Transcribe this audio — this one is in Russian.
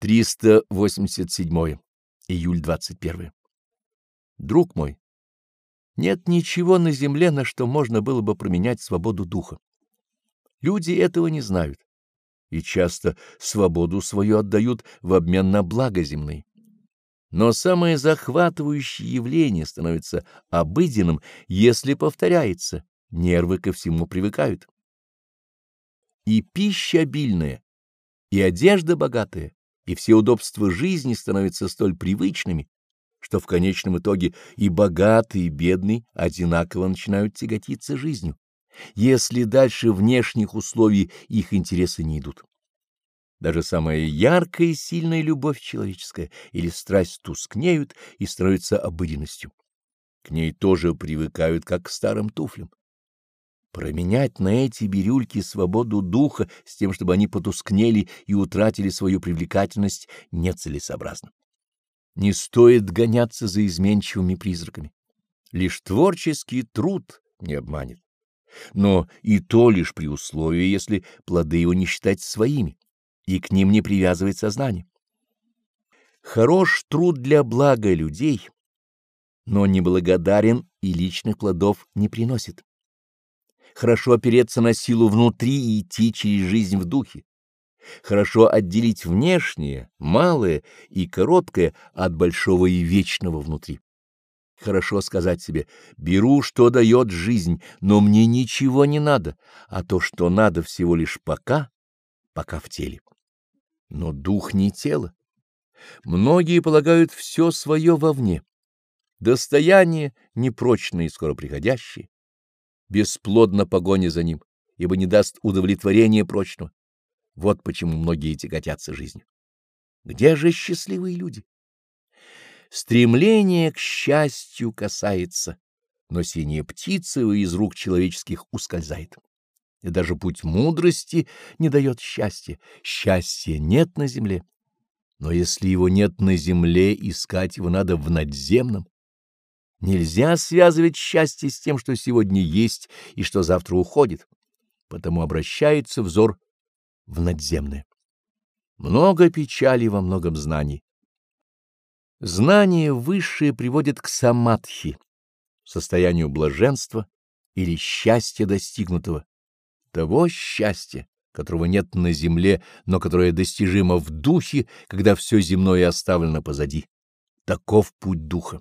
387. Июль 21. Друг мой, нет ничего на земле, на что можно было бы променять свободу духа. Люди этого не знают и часто свободу свою отдают в обмен на благо земные. Но самое захватывающее явление становится обыденным, если повторяется, нервы ко всему привыкают. И пища обильная, и одежда богатая, и все удобства жизни становятся столь привычными, что в конечном итоге и богатый, и бедный одинаково начинают тяготиться жизнью, если дальше внешних условий их интересы не идут. Даже самая яркая и сильная любовь человеческая или страсть тускнеют и становятся обыденностью. К ней тоже привыкают, как к старым туфлям. Променять на эти бирюльки свободу духа с тем, чтобы они потускнели и утратили свою привлекательность, нецелесообразно. Не стоит гоняться за изменчивыми призраками. Лишь творческий труд не обманет. Но и то лишь при условии, если плоды его не считать своими и к ним не привязывать сознание. Хорош труд для блага людей, но неблагодарен и личных плодов не приносит. Хорошо опереться на силу внутри и идти через жизнь в духе. Хорошо отделить внешнее, малое и короткое от большого и вечного внутри. Хорошо сказать себе «беру, что дает жизнь, но мне ничего не надо, а то, что надо, всего лишь пока, пока в теле». Но дух не тело. Многие полагают все свое вовне. Достояние непрочное и скоро приходящее. Бесплодна погоня за ним, ибо не даст удовлетворения прочного. Вот почему многие тяготятся жизнью. Где же счастливые люди? Стремление к счастью касается, но синяя птица из рук человеческих ускользает и даже путь мудрости не дает счастья. Счастья нет на земле. Но если его нет на земле, искать его надо в надземном. Нельзя связывать счастье с тем, что сегодня есть и что завтра уходит. Потому обращается взор в надземное. Много печали во многом знаний. Знание высшее приводит к самадхи, состоянию блаженства или счастья достигнутого того счастья, которого нет на земле, но которое достижимо в духе, когда все земное оставлено позади. Таков путь духа.